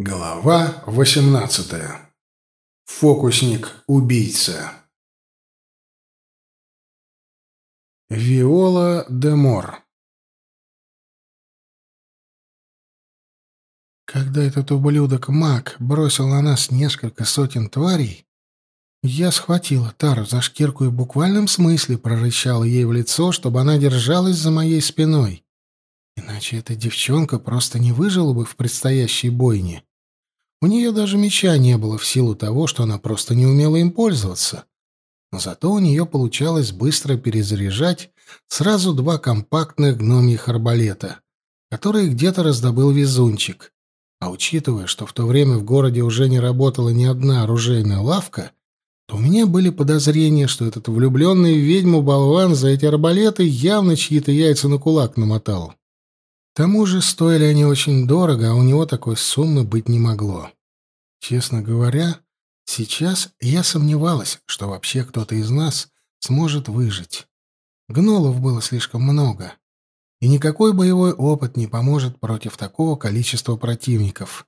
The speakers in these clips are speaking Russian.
Глава 18. Фокусник-убийца. Виола де Мор. Когда этот ублюдок Мак бросил на нас несколько сотен тварей, я схватила Тару за шкирку и в буквальном смысле прорычала ей в лицо, чтобы она держалась за моей спиной. Иначе эта девчонка просто не выжила бы в предстоящей бойне. У нее даже меча не было в силу того, что она просто не умела им пользоваться. Но зато у нее получалось быстро перезаряжать сразу два компактных гномьих арбалета, которые где-то раздобыл везунчик. А учитывая, что в то время в городе уже не работала ни одна оружейная лавка, то у меня были подозрения, что этот влюбленный в ведьму болван за эти арбалеты явно чьи-то яйца на кулак намотал. Тому же стоили они очень дорого, а у него такой суммы быть не могло. Честно говоря, сейчас я сомневалась, что вообще кто-то из нас сможет выжить. Гнолов было слишком много, и никакой боевой опыт не поможет против такого количества противников.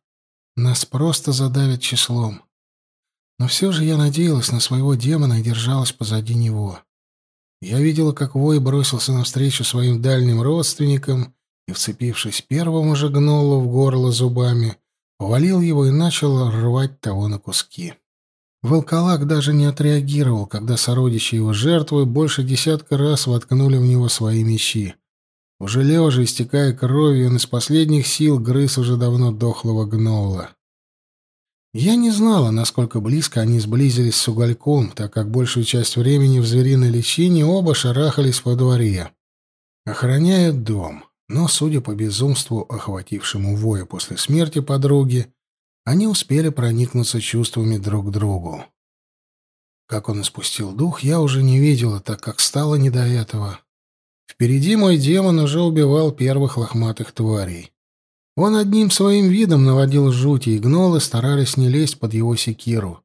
Нас просто задавят числом. Но все же я надеялась на своего демона и держалась позади него. Я видела, как Вой бросился навстречу своим дальним родственникам и, вцепившись первому же гнолу в горло зубами, повалил его и начал рвать того на куски. Волколак даже не отреагировал, когда сородичи его жертвы больше десятка раз воткнули в него свои мечи. Уже лежа, истекая кровью, он из последних сил грыз уже давно дохлого гнола. Я не знала, насколько близко они сблизились с угольком, так как большую часть времени в звериной личине оба шарахались по дворе. Охраняют дом. Но, судя по безумству, охватившему Воя после смерти подруги, они успели проникнуться чувствами друг к другу. Как он испустил дух, я уже не видела, так как стало не до этого. Впереди мой демон уже убивал первых лохматых тварей. Он одним своим видом наводил жути, и гнолы старались не лезть под его секиру.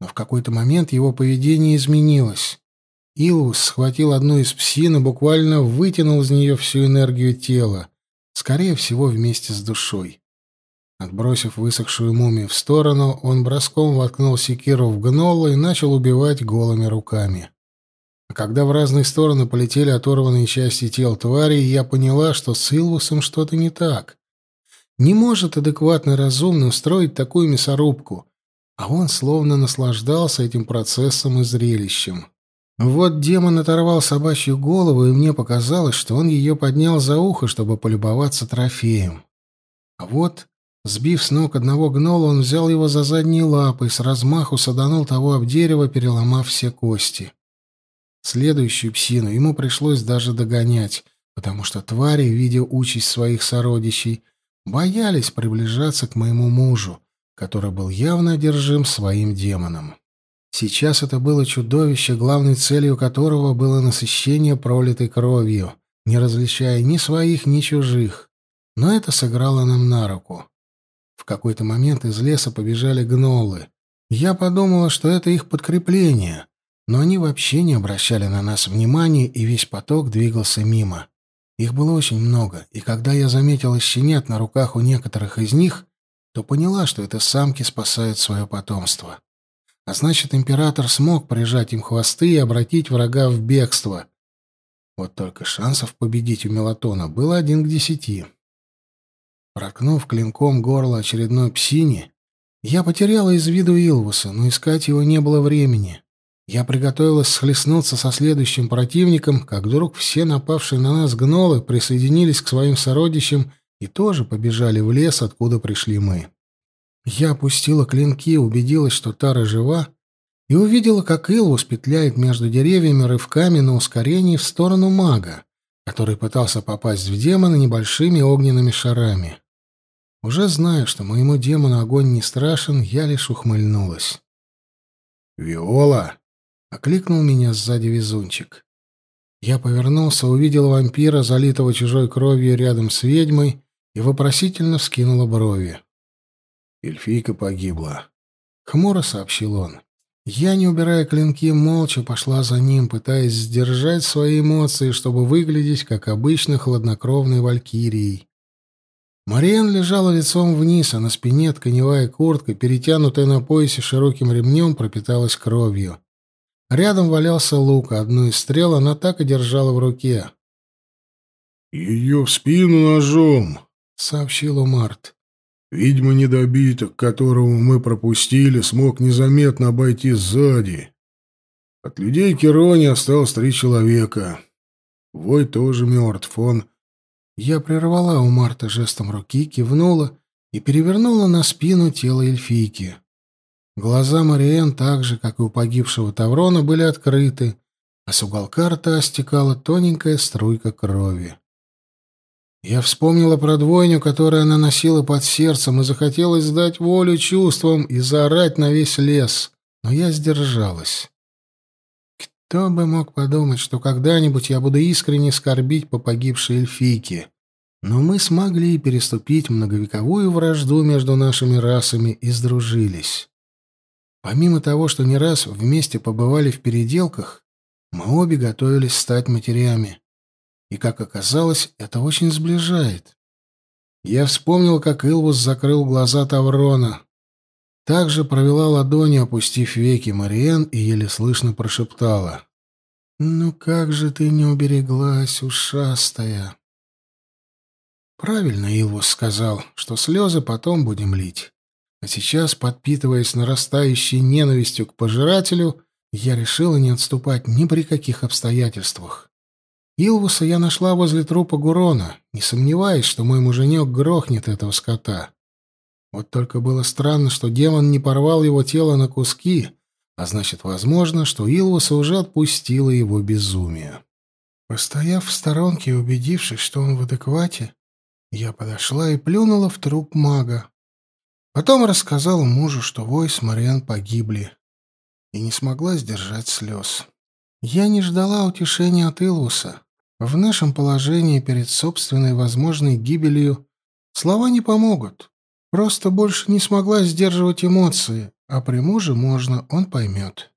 Но в какой-то момент его поведение изменилось. Илвус схватил одну из псин и буквально вытянул из нее всю энергию тела, скорее всего, вместе с душой. Отбросив высохшую мумию в сторону, он броском воткнул секиру в гнола и начал убивать голыми руками. А когда в разные стороны полетели оторванные части тел тварей, я поняла, что с Илвусом что-то не так. Не может адекватно разумно устроить такую мясорубку, а он словно наслаждался этим процессом и зрелищем. Вот демон оторвал собачью голову, и мне показалось, что он ее поднял за ухо, чтобы полюбоваться трофеем. А вот, сбив с ног одного гнола, он взял его за задние лапы и с размаху саданул того об дерево, переломав все кости. Следующую псину ему пришлось даже догонять, потому что твари, видя участь своих сородичей, боялись приближаться к моему мужу, который был явно одержим своим демоном. Сейчас это было чудовище, главной целью которого было насыщение пролитой кровью, не различая ни своих, ни чужих. Но это сыграло нам на руку. В какой-то момент из леса побежали гнолы. Я подумала, что это их подкрепление, но они вообще не обращали на нас внимания, и весь поток двигался мимо. Их было очень много, и когда я заметила щенят на руках у некоторых из них, то поняла, что это самки спасают свое потомство. А значит, император смог прижать им хвосты и обратить врага в бегство. Вот только шансов победить у Мелатона было один к десяти. Проткнув клинком горло очередной псине, я потеряла из виду Илвуса, но искать его не было времени. Я приготовилась схлестнуться со следующим противником, как вдруг все напавшие на нас гнолы присоединились к своим сородичам и тоже побежали в лес, откуда пришли мы. Я опустила клинки, убедилась, что Тара жива, и увидела, как Илвус петляет между деревьями рывками на ускорении в сторону мага, который пытался попасть в демона небольшими огненными шарами. Уже зная, что моему демону огонь не страшен, я лишь ухмыльнулась. «Виола!» — окликнул меня сзади везунчик. Я повернулся, увидел вампира, залитого чужой кровью рядом с ведьмой, и вопросительно вскинула брови. Эльфийка погибла. Хмуро сообщил он. Я, не убирая клинки, молча пошла за ним, пытаясь сдержать свои эмоции, чтобы выглядеть, как обычно, хладнокровной валькирией. Мариен лежала лицом вниз, а на спине тканевая куртка, перетянутая на поясе широким ремнем, пропиталась кровью. Рядом валялся лук, а одну из стрел она так и держала в руке. «Ее в спину ножом», — сообщил Март. «Видимо, недобиток, которого мы пропустили, смог незаметно обойти сзади. От людей Керони осталось три человека. Вой тоже мертв, он...» Я прервала у Марта жестом руки, кивнула и перевернула на спину тело эльфийки. Глаза Мариэн, так же, как и у погибшего Таврона, были открыты, а с уголка рта стекала тоненькая струйка крови. Я вспомнила про двойню, которую она носила под сердцем, и захотелось дать волю чувствам и заорать на весь лес, но я сдержалась. Кто бы мог подумать, что когда-нибудь я буду искренне скорбить по погибшей эльфийке. Но мы смогли переступить многовековую вражду между нашими расами и сдружились. Помимо того, что не раз вместе побывали в переделках, мы обе готовились стать матерями. И, как оказалось, это очень сближает. Я вспомнил, как Илвус закрыл глаза Таврона. Также провела ладонью, опустив веки Мариен, и еле слышно прошептала. «Ну как же ты не убереглась, ушастая!» Правильно Илвус сказал, что слезы потом будем лить. А сейчас, подпитываясь нарастающей ненавистью к пожирателю, я решила не отступать ни при каких обстоятельствах. Илвуса я нашла возле трупа Гурона, не сомневаясь, что мой муженек грохнет этого скота. Вот только было странно, что демон не порвал его тело на куски, а значит, возможно, что Илвуса уже отпустило его безумие. Постояв в сторонке и убедившись, что он в адеквате, я подошла и плюнула в труп мага. Потом рассказала мужу, что Вой с Мариан погибли, и не смогла сдержать слез. Я не ждала утешения от Илвуса. В нашем положении перед собственной возможной гибелью слова не помогут. Просто больше не смогла сдерживать эмоции, а при муже можно, он поймет.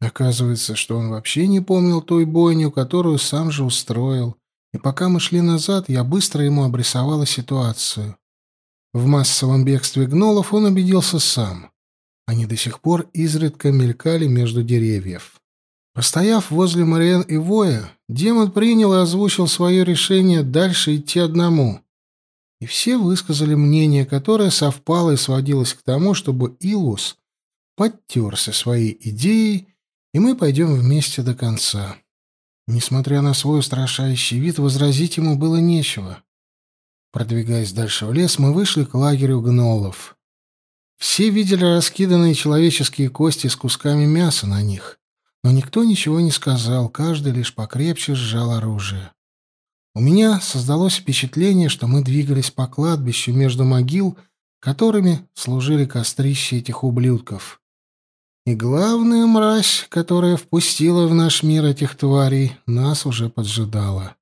Оказывается, что он вообще не помнил той бойню, которую сам же устроил, и пока мы шли назад, я быстро ему обрисовала ситуацию. В массовом бегстве гнолов он убедился сам. Они до сих пор изредка мелькали между деревьев. Постояв возле Мариэн и Воя, демон принял и озвучил свое решение дальше идти одному. И все высказали мнение, которое совпало и сводилось к тому, чтобы Илус подтерся своей идеей, и мы пойдем вместе до конца. Несмотря на свой устрашающий вид, возразить ему было нечего. Продвигаясь дальше в лес, мы вышли к лагерю гнолов. Все видели раскиданные человеческие кости с кусками мяса на них, но никто ничего не сказал, каждый лишь покрепче сжал оружие. У меня создалось впечатление, что мы двигались по кладбищу между могил, которыми служили кострища этих ублюдков. И главная мразь, которая впустила в наш мир этих тварей, нас уже поджидала.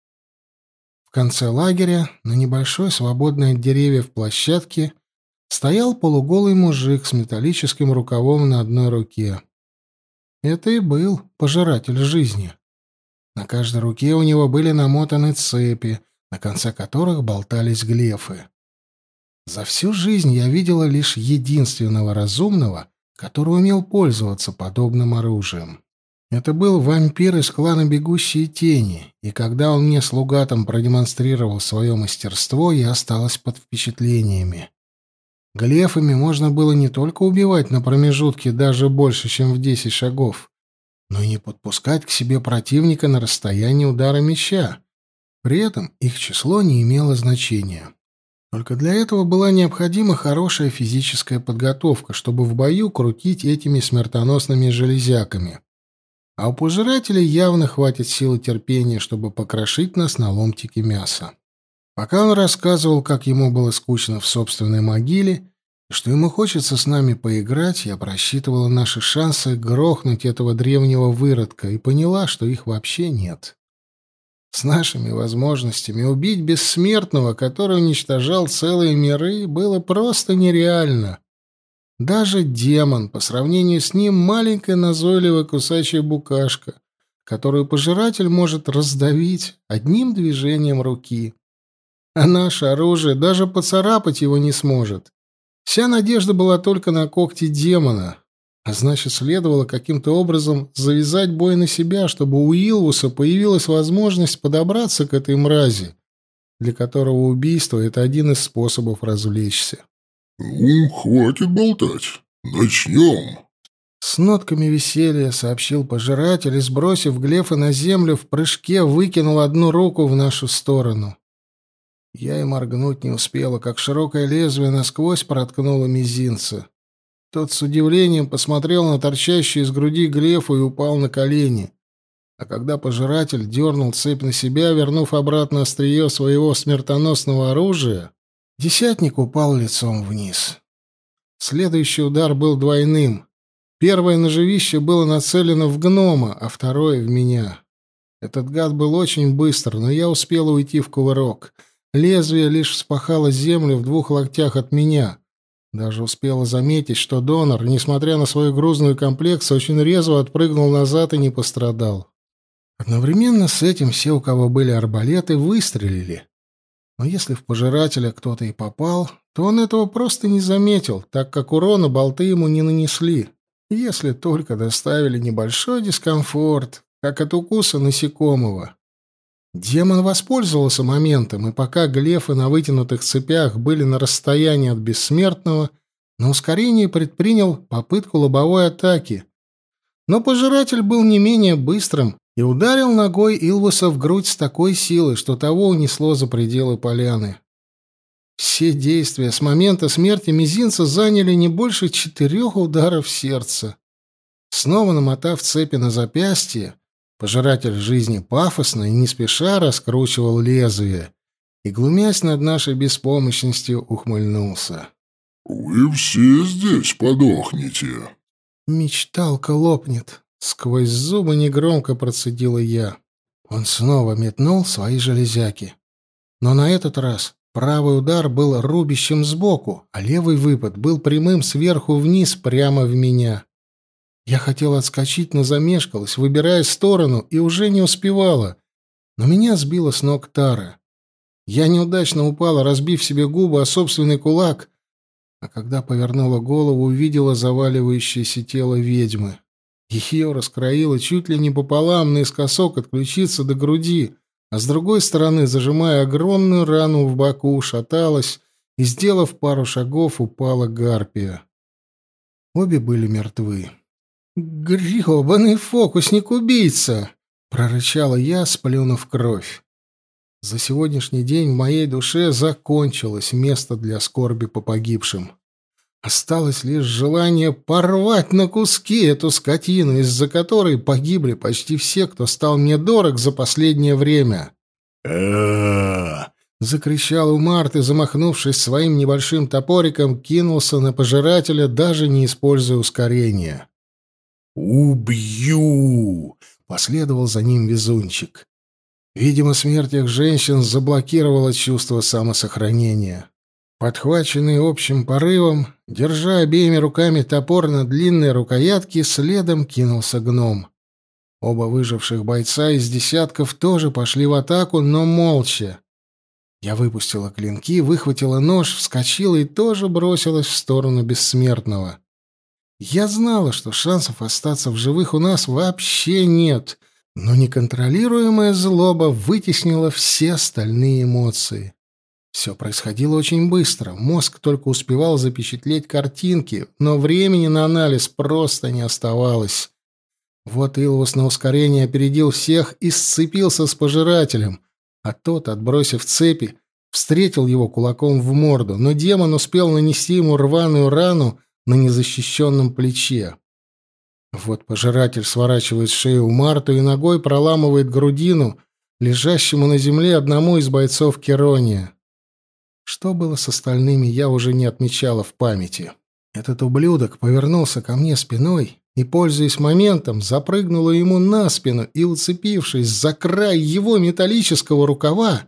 В конце лагеря, на небольшой свободной от деревьев площадке, стоял полуголый мужик с металлическим рукавом на одной руке. Это и был пожиратель жизни. На каждой руке у него были намотаны цепи, на конце которых болтались глефы. За всю жизнь я видела лишь единственного разумного, который умел пользоваться подобным оружием. Это был вампир из клана «Бегущие тени», и когда он мне слугатом продемонстрировал свое мастерство, я осталась под впечатлениями. Глефами можно было не только убивать на промежутке даже больше, чем в десять шагов, но и не подпускать к себе противника на расстоянии удара меча. При этом их число не имело значения. Только для этого была необходима хорошая физическая подготовка, чтобы в бою крутить этими смертоносными железяками а у пожирателей явно хватит силы терпения, чтобы покрошить нас на ломтики мяса. Пока он рассказывал, как ему было скучно в собственной могиле, и что ему хочется с нами поиграть, я просчитывала наши шансы грохнуть этого древнего выродка и поняла, что их вообще нет. С нашими возможностями убить бессмертного, который уничтожал целые миры, было просто нереально. Даже демон, по сравнению с ним, маленькая назойливая кусачая букашка, которую пожиратель может раздавить одним движением руки. А наше оружие даже поцарапать его не сможет. Вся надежда была только на когти демона. А значит, следовало каким-то образом завязать бой на себя, чтобы у Илвуса появилась возможность подобраться к этой мрази, для которого убийство — это один из способов развлечься. «Ну, хватит болтать. Начнем!» С нотками веселья сообщил пожиратель и, сбросив Глефа на землю, в прыжке выкинул одну руку в нашу сторону. Я и моргнуть не успела, как широкое лезвие насквозь проткнуло мизинца. Тот с удивлением посмотрел на торчащую из груди Глефу и упал на колени. А когда пожиратель дернул цепь на себя, вернув обратно острие своего смертоносного оружия, десятник упал лицом вниз. Следующий удар был двойным. Первое ножевище было нацелено в гнома, а второе — в меня. Этот гад был очень быстр, но я успел уйти в кувырок. Лезвие лишь вспахало землю в двух локтях от меня. Даже успела заметить, что донор, несмотря на свою грузную комплекцию, очень резво отпрыгнул назад и не пострадал. Одновременно с этим все, у кого были арбалеты, выстрелили. Но если в пожирателя кто-то и попал, то он этого просто не заметил, так как урона болты ему не нанесли если только доставили небольшой дискомфорт, как от укуса насекомого. Демон воспользовался моментом, и пока глефы на вытянутых цепях были на расстоянии от бессмертного, на ускорении предпринял попытку лобовой атаки. Но пожиратель был не менее быстрым и ударил ногой Илвуса в грудь с такой силой, что того унесло за пределы поляны. Все действия с момента смерти мизинца заняли не больше четырех ударов сердца. Снова намотав цепи на запястье, пожиратель жизни пафосно и не спеша раскручивал лезвие и, глумясь над нашей беспомощностью, ухмыльнулся. «Вы все здесь подохнете». «Мечталка лопнет», — сквозь зубы негромко процедила я. Он снова метнул свои железяки. Но на этот раз Правый удар был рубящим сбоку, а левый выпад был прямым сверху вниз прямо в меня. Я хотела отскочить, но замешкалась, выбирая сторону, и уже не успевала. Но меня сбила с ног Тара. Я неудачно упала, разбив себе губы о собственный кулак, а когда повернула голову, увидела заваливающееся тело ведьмы. Ее раскроило чуть ли не пополам наискосок от ключицы до груди — а с другой стороны, зажимая огромную рану в боку, шаталась и, сделав пару шагов, упала гарпия. Обе были мертвы. «Грёбаный фокусник-убийца!» — прорычала я, сплюнув кровь. За сегодняшний день в моей душе закончилось место для скорби по погибшим. Осталось лишь желание порвать на куски эту скотину, из-за которой погибли почти все, кто стал мне дорог за последнее время. закричал Умарт и, замахнувшись своим небольшим топориком, кинулся на пожирателя, даже не используя ускорения. «Убью!» — последовал за ним везунчик. Видимо, смерть их женщин заблокировала чувство самосохранения. Подхваченный общим порывом, держа обеими руками топор на длинной рукоятке, следом кинулся гном. Оба выживших бойца из десятков тоже пошли в атаку, но молча. Я выпустила клинки, выхватила нож, вскочила и тоже бросилась в сторону бессмертного. Я знала, что шансов остаться в живых у нас вообще нет, но неконтролируемая злоба вытеснила все остальные эмоции. Все происходило очень быстро. Мозг только успевал запечатлеть картинки, но времени на анализ просто не оставалось. Вот Илвус на ускорение опередил всех и сцепился с пожирателем, а тот, отбросив цепи, встретил его кулаком в морду, но демон успел нанести ему рваную рану на незащищенном плече. Вот пожиратель сворачивает шею у Марту и ногой проламывает грудину лежащему на земле одному из бойцов Керония. Что было с остальными, я уже не отмечала в памяти. Этот ублюдок повернулся ко мне спиной и, пользуясь моментом, запрыгнула ему на спину и, уцепившись за край его металлического рукава,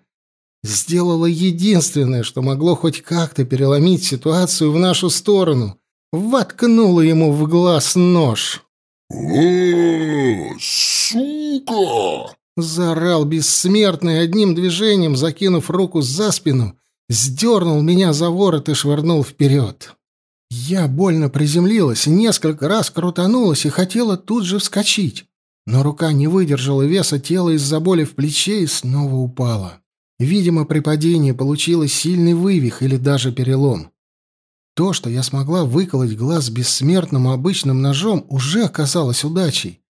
сделала единственное, что могло хоть как-то переломить ситуацию в нашу сторону. Воткнула ему в глаз нож. «О, сука!» Заорал бессмертный одним движением, закинув руку за спину, сдернул меня за ворот и швырнул вперед. Я больно приземлилась, несколько раз крутанулась и хотела тут же вскочить. Но рука не выдержала веса тела из-за боли в плече и снова упала. Видимо, при падении получилось сильный вывих или даже перелом. То, что я смогла выколоть глаз бессмертным обычным ножом, уже оказалось удачей.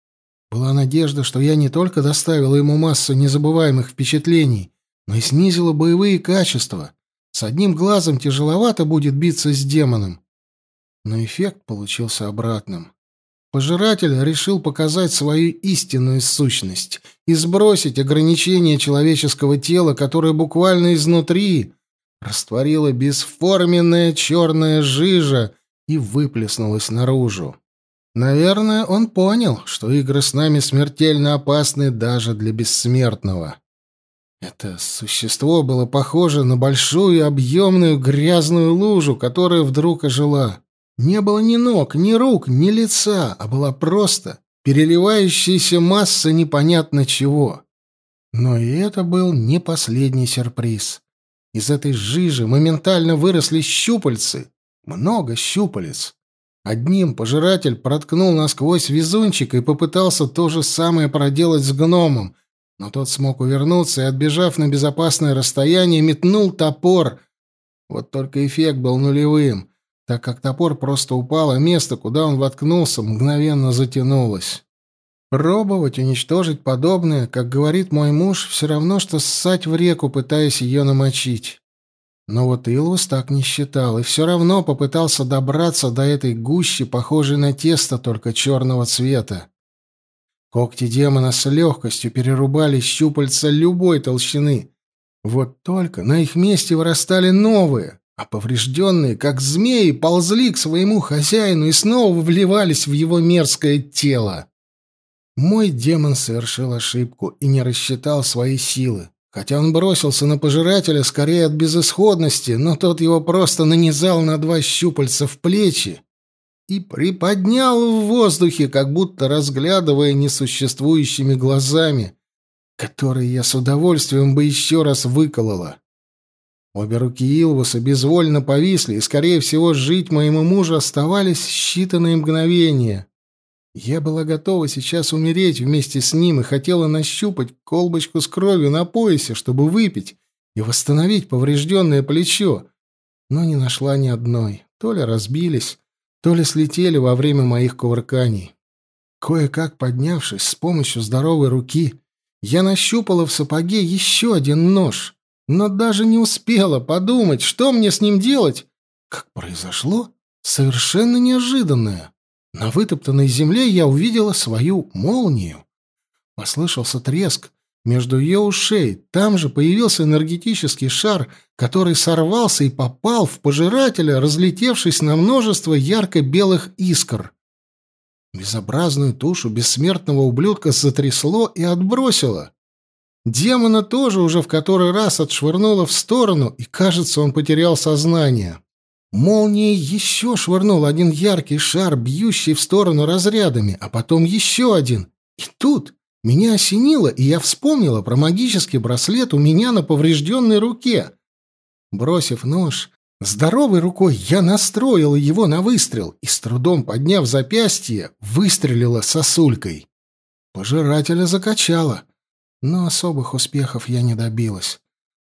Была надежда, что я не только доставила ему массу незабываемых впечатлений, но и снизила боевые качества. С одним глазом тяжеловато будет биться с демоном. Но эффект получился обратным. Пожиратель решил показать свою истинную сущность и сбросить ограничения человеческого тела, которое буквально изнутри растворило бесформенная черная жижа и выплеснулась наружу. Наверное, он понял, что игры с нами смертельно опасны даже для бессмертного. Это существо было похоже на большую объемную грязную лужу, которая вдруг ожила. Не было ни ног, ни рук, ни лица, а была просто переливающаяся масса непонятно чего. Но и это был не последний сюрприз. Из этой жижи моментально выросли щупальцы. Много щупалец. Одним пожиратель проткнул насквозь везунчик и попытался то же самое проделать с гномом, но тот смог увернуться и, отбежав на безопасное расстояние, метнул топор. Вот только эффект был нулевым так как топор просто упал, а место, куда он воткнулся, мгновенно затянулось. Пробовать уничтожить подобное, как говорит мой муж, все равно, что ссать в реку, пытаясь ее намочить. Но вот Илвус так не считал и все равно попытался добраться до этой гущи, похожей на тесто, только черного цвета. Когти демона с легкостью перерубали щупальца любой толщины. Вот только на их месте вырастали новые, а поврежденные, как змеи, ползли к своему хозяину и снова вливались в его мерзкое тело. Мой демон совершил ошибку и не рассчитал свои силы. Хотя он бросился на пожирателя скорее от безысходности, но тот его просто нанизал на два щупальца в плечи и приподнял в воздухе, как будто разглядывая несуществующими глазами, которые я с удовольствием бы еще раз выколола. Обе руки Илвуса безвольно повисли, и, скорее всего, жить моему мужу оставались считанные мгновения. Я была готова сейчас умереть вместе с ним и хотела нащупать колбочку с кровью на поясе, чтобы выпить и восстановить поврежденное плечо, но не нашла ни одной. То ли разбились, то ли слетели во время моих кувырканий. Кое-как поднявшись с помощью здоровой руки, я нащупала в сапоге еще один нож — но даже не успела подумать, что мне с ним делать, как произошло совершенно неожиданное. На вытоптанной земле я увидела свою молнию. Послышался треск между ее ушей. Там же появился энергетический шар, который сорвался и попал в пожирателя, разлетевшись на множество ярко-белых искр. Безобразную тушу бессмертного ублюдка затрясло и отбросило. Демона тоже уже в который раз отшвырнуло в сторону, и, кажется, он потерял сознание. Молнией еще швырнул один яркий шар, бьющий в сторону разрядами, а потом еще один. И тут меня осенило, и я вспомнила про магический браслет у меня на поврежденной руке. Бросив нож, здоровой рукой я настроила его на выстрел и, с трудом подняв запястье, выстрелила сосулькой. Пожирателя закачала но особых успехов я не добилась.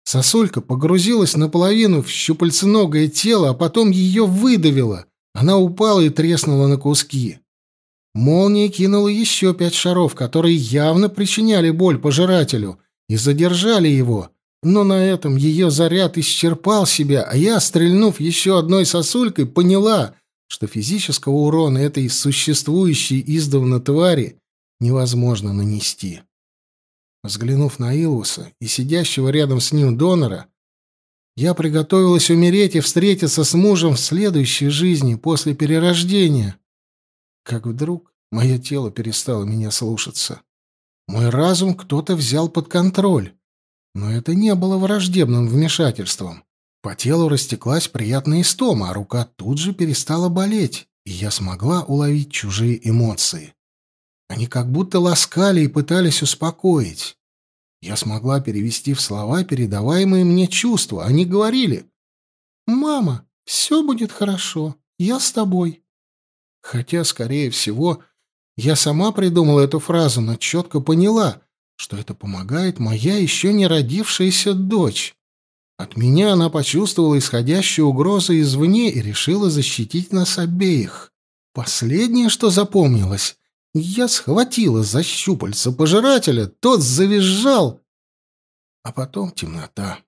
Сосулька погрузилась наполовину в щупальценогое тело, а потом ее выдавило. Она упала и треснула на куски. Молния кинула еще пять шаров, которые явно причиняли боль пожирателю, и задержали его. Но на этом ее заряд исчерпал себя, а я, стрельнув еще одной сосулькой, поняла, что физического урона этой существующей издавна твари невозможно нанести. Взглянув на Илвуса и сидящего рядом с ним донора, я приготовилась умереть и встретиться с мужем в следующей жизни после перерождения. Как вдруг мое тело перестало меня слушаться. Мой разум кто-то взял под контроль, но это не было враждебным вмешательством. По телу растеклась приятная истома, а рука тут же перестала болеть, и я смогла уловить чужие эмоции. Они как будто ласкали и пытались успокоить. Я смогла перевести в слова передаваемые мне чувства. Они говорили «Мама, все будет хорошо, я с тобой». Хотя, скорее всего, я сама придумала эту фразу, но четко поняла, что это помогает моя еще не родившаяся дочь. От меня она почувствовала исходящую угрозу извне и решила защитить нас обеих. Последнее, что запомнилось, я схватила за щупальца пожирателя, тот завизжал, а потом темнота.